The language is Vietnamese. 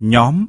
Nhóm